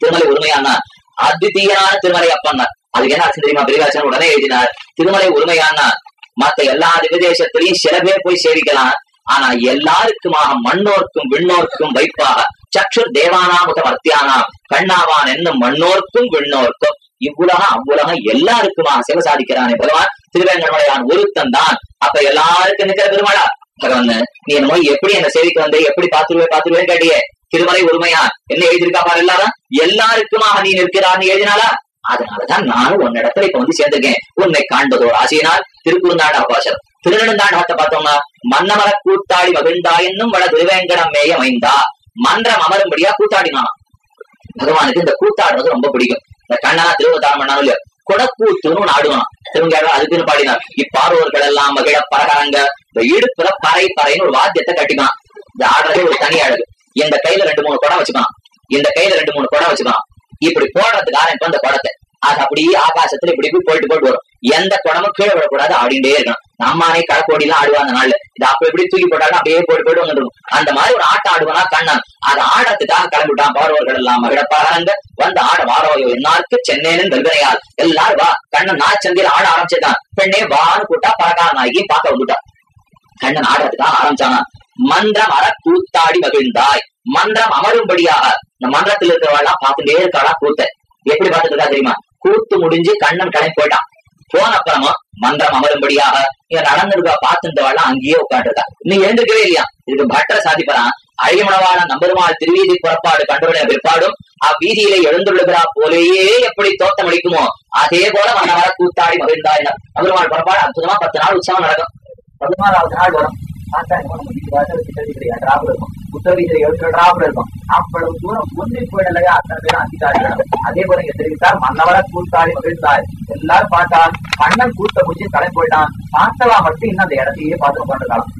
திருமலை உரிமையானார் அத்விதீயனான திருமலை அப்பன்னார் அதுக்கு என்ன அர்த்தம் தெரியுமா? பெரியவாச்சன் உடனே எழுதினார் திருமலை உரிமையானார் மத்த எல்லா திவ்யதேசத்திலையும் சில பேர் போய் சேவிக்கலாம். ஆனா எல்லாருக்குமாக மண்ணோர்க்கும் விண்ணோர்க்கும் வைப்பாக சக்ஷுர் தேவானாமுக வர்த்தியானாம் கண்ணாவான் என்னும் மண்ணோர்க்கும் விண்ணோர்க்கும் இவ்வுலகம் அவ்வுலகம் எல்லாருக்குமாக சிவ சாதிக்கிறானே பகவான். திருவேங்கடமலையான் ஒருத்தன் தான். அப்ப எல்லாருக்கும் நிக்கிற பெருமாளா? பகவான் நீ என்னமோ எப்படி என்ன சேவிக்க வந்து? எப்படி பாத்துருவே பாத்துருவேன்னு கேட்டியே. திருமலை உரிமையா என்ன எழுதியிருக்கா பாரு எல்லாரும்? எல்லாருக்குமாக நீ நிற்கிறான்னு எழுதினாலா அதனாலதான் நானும் உன் இடத்துல இப்ப வந்து சேர்ந்திருக்கேன். உன்னை காண்பதோர் ஆசையினால் திருக்குறுந்தாண்ட அவகாசம். திருநெடுந்தாண்டகத்தை பார்த்தோம்னா மன்னமர கூத்தாடி மகிழ்ந்தா என்னும் வட திருவேங்கடம் மேய மைந்தா மன்றம் அமரும்படியா கூத்தாடினான் பகவானுக்கு இந்த கூத்தாடுறது ரொம்ப பிடிக்கும். இந்த கண்ணனா திருவதாரம் பண்ணாலும் இல்லையா குடக்கூத்துன்னு ஒண்ணு ஆடுவான். திருவங்க அதுக்குன்னு பாடினார். இப்பார்வர்கள் எல்லாம் மகிழ பரகரங்க. இந்த இடுப்புல பறை பறைன்னு ஒரு வாத்தியத்தை கட்டினான் இந்த ஆடுறதே ஒரு தனி அழகு. இந்த கையில ரெண்டு மூணு குடம் வச்சுக்கலாம் இந்த கையில ரெண்டு மூணு குடம் வச்சுக்கலாம் இப்படி போடுறதுக்கு ஆரம்பிப்போம் அந்த குடத்தை. அது அப்படியே ஆகாசத்துல இப்படி போய் போயிட்டு போயிட்டு வரும். எந்த குடமும் கீழே விடக்கூடாது ஆடிண்டே இருக்கணும் நம்மானே கடக்கோடி எல்லாம் ஆடுவா அந்த நாள்ல. இது அப்ப எப்படி தூக்கி போட்டாலும் அப்படியே போயிட்டு போயிட்டு வந்துடும் அந்த மாதிரி ஒரு ஆட்டம் ஆடுவானா கண்ணன். அது ஆடத்துக்காக கிளம்பிட்டான் பார்வர்கள் எல்லாம் மகிழப்பாக வந்து ஆட வாரோயோ. என்னாருக்கு? சென்னைன்னு கல்வினையால் எல்லாரும் வா. கண்ணன் நாச்சந்தியில் ஆட ஆரம்பிச்சிருக்கான். பெண்ணே வான்னு கூட்டா பறக்கார நாய்க்கு பார்க்க வந்துட்டான். கண்ணன் ஆடுறதுக்காக ஆரம்பிச்சானா? மந்திரம் அற கூத்தாடி மகிழ்ந்தாய். மன்றம் அமரும்படியாக. இந்த மன்றத்தில் இருக்கிறவெல்லாம் பார்த்துட்டே இருக்காளா கூத்த. எப்படி பார்த்துட்டு இருக்கா தெரியுமா? கூத்து முடிஞ்சு கண்ணன் கடை போயிட்டான். போன அப்புறமா மந்திரம் அமரும்படியாக இங்க நடந்திருக்கா பார்த்துட்டவெல்லாம் அங்கேயே உட்காந்துருக்கா நீ எழுந்திருக்கவே இல்லையா? இதுக்கு பட்டர சாதிப்பறான் அழிமணவான நம்பெருமாள் திருவீதி புறப்பாடு கண்டுடைய பிற்பாடும் அவ்வீதியிலே எழுந்துள்ளுகிறா போலேயே எப்படி தோட்டம் அளிக்குமோ அதே போல மன்னவர கூத்தாடி மகிழ்ந்தாய். நம்பெருமாள் புறப்பாடு அற்புதமா பத்து நாள் உற்சவம் நடக்கும். பதினாறாவது நாள் வரும். ஆத்தாடி போன முடிச்சு வாசல் கிட்ட ராகு இருக்கும் உத்தரவீதியில எழுத்துறாப்புல இருக்கும் அவ்வளவு தூரம் ஒன்றி போயிடலையா அத்தனை பேரும் அந்திக்காரிகள் அதே போல இங்க தெரிவித்தார் மன்னவர கூத்தாடி மகிழ்ந்தார் எல்லாரும் பார்த்தால் மன்னன் கூத்த முடிச்சு தலை போயிட்டான் பார்த்தவா மட்டும் இன்னும் அந்த இடத்தையே பார்த்து உட்காந்துருக்கலாம்